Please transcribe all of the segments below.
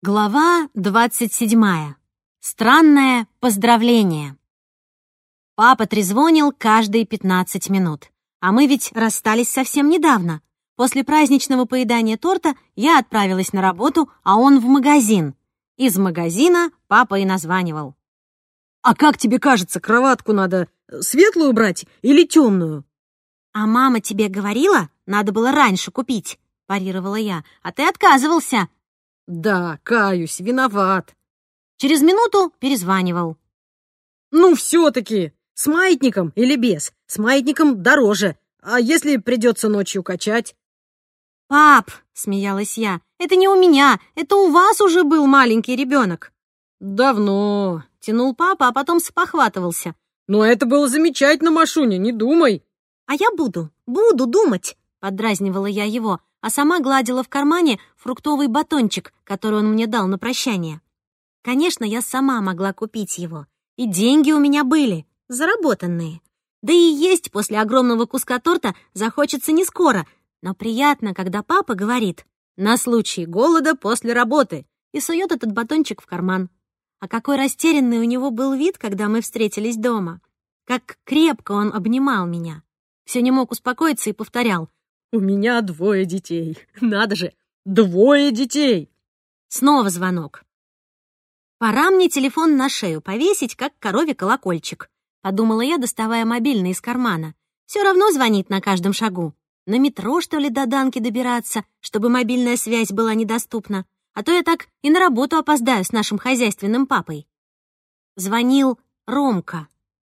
Глава 27. Странное поздравление. Папа трезвонил каждые 15 минут. А мы ведь расстались совсем недавно. После праздничного поедания торта я отправилась на работу, а он в магазин. Из магазина папа и названивал. «А как тебе кажется, кроватку надо светлую брать или темную?» «А мама тебе говорила, надо было раньше купить», — парировала я. «А ты отказывался». «Да, каюсь, виноват». Через минуту перезванивал. «Ну, все-таки, с маятником или без? С маятником дороже. А если придется ночью качать?» «Пап», — смеялась я, — «это не у меня, это у вас уже был маленький ребенок». «Давно», — тянул папа, а потом спохватывался. «Но это было замечательно, Машуня, не думай». «А я буду, буду думать», — подразнивала я его, а сама гладила в кармане фруктовый батончик, который он мне дал на прощание. Конечно, я сама могла купить его, и деньги у меня были, заработанные. Да и есть после огромного куска торта захочется не скоро, но приятно, когда папа говорит «на случай голода после работы» и сует этот батончик в карман. А какой растерянный у него был вид, когда мы встретились дома. Как крепко он обнимал меня. Все не мог успокоиться и повторял у меня двое детей. Надо же, двое детей!» Снова звонок. «Пора мне телефон на шею повесить, как корове колокольчик», — подумала я, доставая мобильный из кармана. «Все равно звонит на каждом шагу. На метро, что ли, до Данки добираться, чтобы мобильная связь была недоступна? А то я так и на работу опоздаю с нашим хозяйственным папой». Звонил Ромка.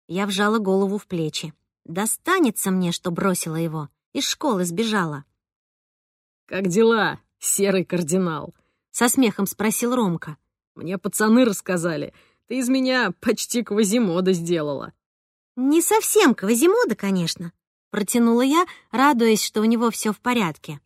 Я вжала голову в плечи. Достанется мне, что бросила его из школы сбежала. «Как дела, серый кардинал?» — со смехом спросил Ромка. «Мне пацаны рассказали. Ты из меня почти Квазимода сделала». «Не совсем Квазимода, конечно», — протянула я, радуясь, что у него все в порядке.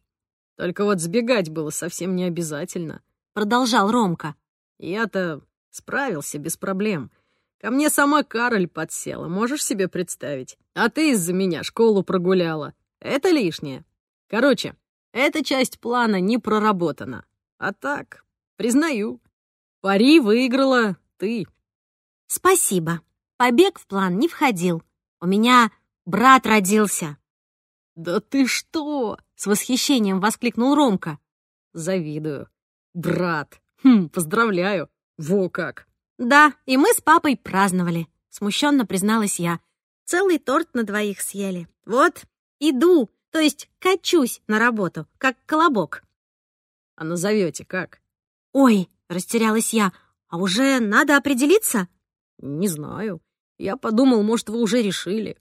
«Только вот сбегать было совсем не обязательно», — продолжал Ромка. «Я-то справился без проблем. Ко мне сама Кароль подсела, можешь себе представить? А ты из-за меня школу прогуляла. Это лишнее. Короче, эта часть плана не проработана. А так, признаю, пари выиграла ты. Спасибо. Побег в план не входил. У меня брат родился. Да ты что? С восхищением воскликнул Ромка. Завидую. Брат. Хм, поздравляю. Во как. Да, и мы с папой праздновали. Смущенно призналась я. Целый торт на двоих съели. Вот, Иду, то есть качусь на работу, как колобок. А назовете как? Ой, растерялась я. А уже надо определиться? Не знаю. Я подумал, может, вы уже решили.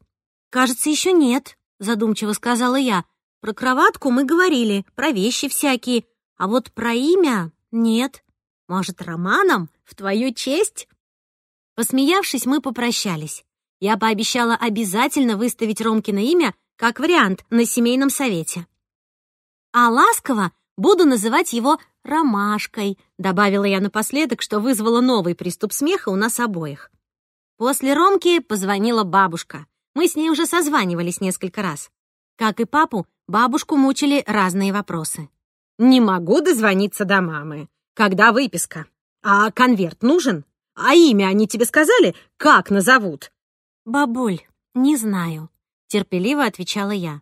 Кажется, еще нет, задумчиво сказала я. Про кроватку мы говорили, про вещи всякие, а вот про имя нет. Может, романом в твою честь? Посмеявшись, мы попрощались. Я пообещала обязательно выставить Ромкино имя как вариант на семейном совете. А ласково буду называть его «ромашкой», добавила я напоследок, что вызвало новый приступ смеха у нас обоих. После Ромки позвонила бабушка. Мы с ней уже созванивались несколько раз. Как и папу, бабушку мучили разные вопросы. «Не могу дозвониться до мамы. Когда выписка? А конверт нужен? А имя они тебе сказали? Как назовут?» «Бабуль, не знаю», — терпеливо отвечала я.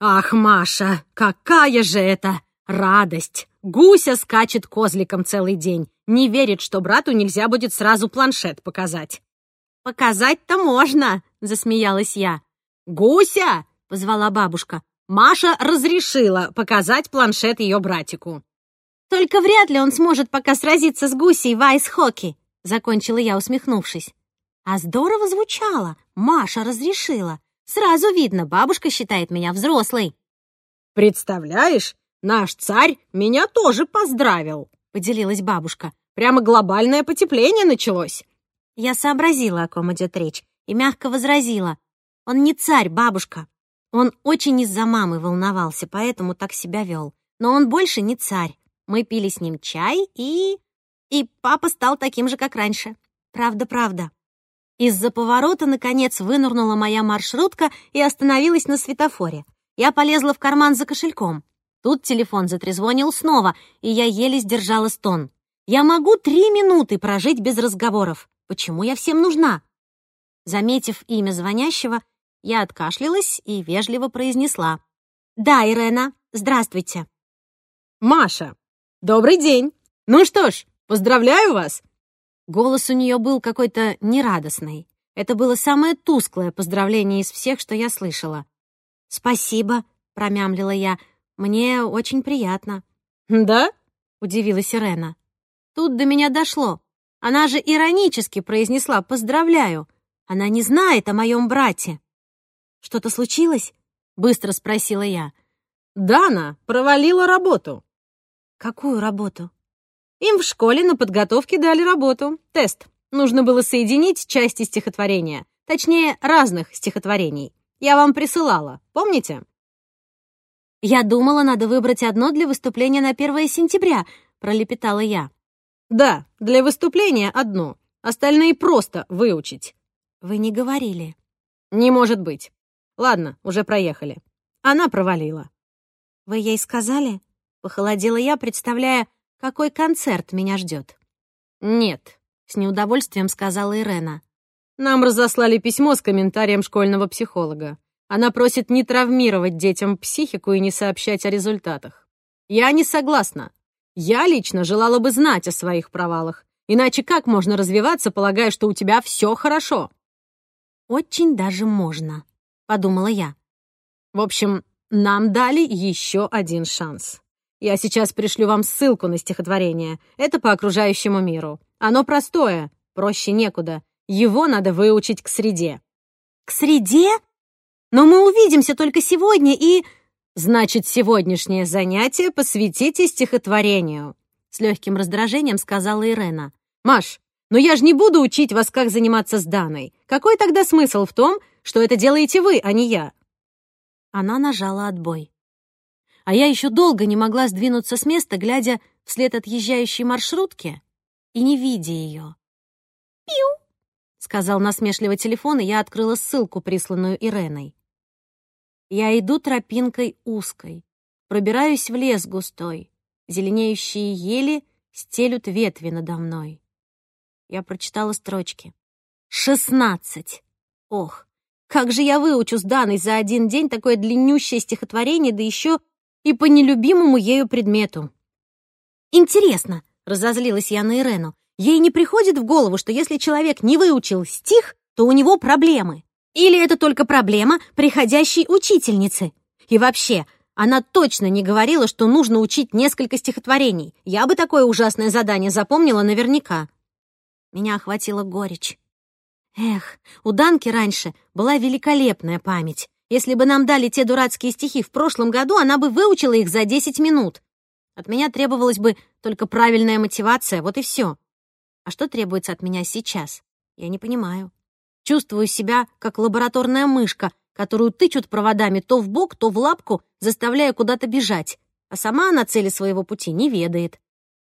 «Ах, Маша, какая же это радость! Гуся скачет козликом целый день, не верит, что брату нельзя будет сразу планшет показать». «Показать-то можно!» — засмеялась я. «Гуся!» — позвала бабушка. Маша разрешила показать планшет ее братику. «Только вряд ли он сможет пока сразиться с гусей в айс-хоккей», — закончила я, усмехнувшись. А здорово звучало. Маша разрешила. Сразу видно, бабушка считает меня взрослой. «Представляешь, наш царь меня тоже поздравил», — поделилась бабушка. «Прямо глобальное потепление началось». Я сообразила, о ком идет речь, и мягко возразила. «Он не царь, бабушка. Он очень из-за мамы волновался, поэтому так себя вел. Но он больше не царь. Мы пили с ним чай, и... И папа стал таким же, как раньше. Правда-правда». Из-за поворота, наконец, вынырнула моя маршрутка и остановилась на светофоре. Я полезла в карман за кошельком. Тут телефон затрезвонил снова, и я еле сдержала стон. Я могу три минуты прожить без разговоров. Почему я всем нужна? Заметив имя звонящего, я откашлялась и вежливо произнесла. «Да, Ирена, здравствуйте». «Маша, добрый день! Ну что ж, поздравляю вас!» Голос у нее был какой-то нерадостный. Это было самое тусклое поздравление из всех, что я слышала. «Спасибо», — промямлила я. «Мне очень приятно». «Да?» — удивилась Ирена. Тут до меня дошло. Она же иронически произнесла «поздравляю». Она не знает о моем брате. «Что-то случилось?» — быстро спросила я. «Дана провалила работу». «Какую работу?» Им в школе на подготовке дали работу. Тест. Нужно было соединить части стихотворения. Точнее, разных стихотворений. Я вам присылала, помните? «Я думала, надо выбрать одно для выступления на 1 сентября», — пролепетала я. «Да, для выступления одно. Остальные просто выучить». «Вы не говорили». «Не может быть. Ладно, уже проехали». Она провалила. «Вы ей сказали?» — похолодела я, представляя, какой концерт меня ждет. «Нет», — с неудовольствием сказала Ирена. «Нам разослали письмо с комментарием школьного психолога. Она просит не травмировать детям психику и не сообщать о результатах. Я не согласна. Я лично желала бы знать о своих провалах. Иначе как можно развиваться, полагая, что у тебя все хорошо?» «Очень даже можно», — подумала я. «В общем, нам дали еще один шанс. Я сейчас пришлю вам ссылку на стихотворение. Это по окружающему миру. Оно простое, проще некуда. Его надо выучить к среде». «К среде? Но мы увидимся только сегодня и...» «Значит, сегодняшнее занятие посвятите стихотворению», — с легким раздражением сказала Ирена. «Маш, но я же не буду учить вас, как заниматься с Даной. Какой тогда смысл в том, что это делаете вы, а не я?» Она нажала отбой а я еще долго не могла сдвинуться с места, глядя вслед отъезжающей маршрутки и не видя ее. «Пиу!» — сказал насмешливо телефон, и я открыла ссылку, присланную Иреной. Я иду тропинкой узкой, пробираюсь в лес густой, зеленеющие ели стелют ветви надо мной. Я прочитала строчки. «Шестнадцать! Ох, как же я выучу с Даной за один день такое длиннющее стихотворение, да еще и по нелюбимому ею предмету. «Интересно», — разозлилась я на Ирену, «ей не приходит в голову, что если человек не выучил стих, то у него проблемы? Или это только проблема приходящей учительницы? И вообще, она точно не говорила, что нужно учить несколько стихотворений. Я бы такое ужасное задание запомнила наверняка». Меня охватила горечь. Эх, у Данки раньше была великолепная память. Если бы нам дали те дурацкие стихи в прошлом году, она бы выучила их за 10 минут. От меня требовалась бы только правильная мотивация, вот и все. А что требуется от меня сейчас? Я не понимаю. Чувствую себя как лабораторная мышка, которую тычут проводами то в бок, то в лапку, заставляя куда-то бежать, а сама она цели своего пути не ведает.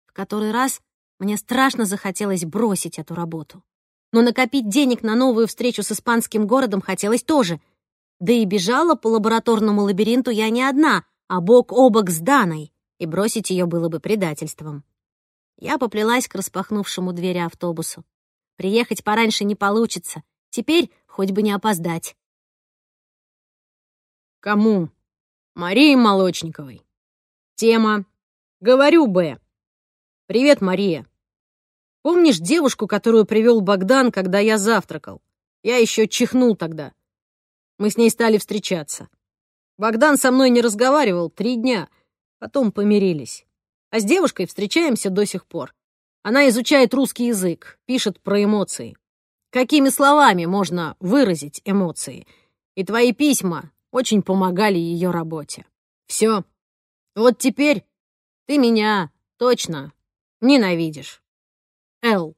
В который раз мне страшно захотелось бросить эту работу. Но накопить денег на новую встречу с испанским городом хотелось тоже — да и бежала по лабораторному лабиринту я не одна, а бок о бок с Даной, и бросить ее было бы предательством. Я поплелась к распахнувшему двери автобусу. Приехать пораньше не получится. Теперь хоть бы не опоздать. Кому? Марии Молочниковой. Тема. Говорю, Б. Привет, Мария. Помнишь девушку, которую привел Богдан, когда я завтракал? Я еще чихнул тогда. Мы с ней стали встречаться. Богдан со мной не разговаривал три дня, потом помирились. А с девушкой встречаемся до сих пор. Она изучает русский язык, пишет про эмоции. Какими словами можно выразить эмоции? И твои письма очень помогали ее работе. Все. Вот теперь ты меня точно ненавидишь. Эл.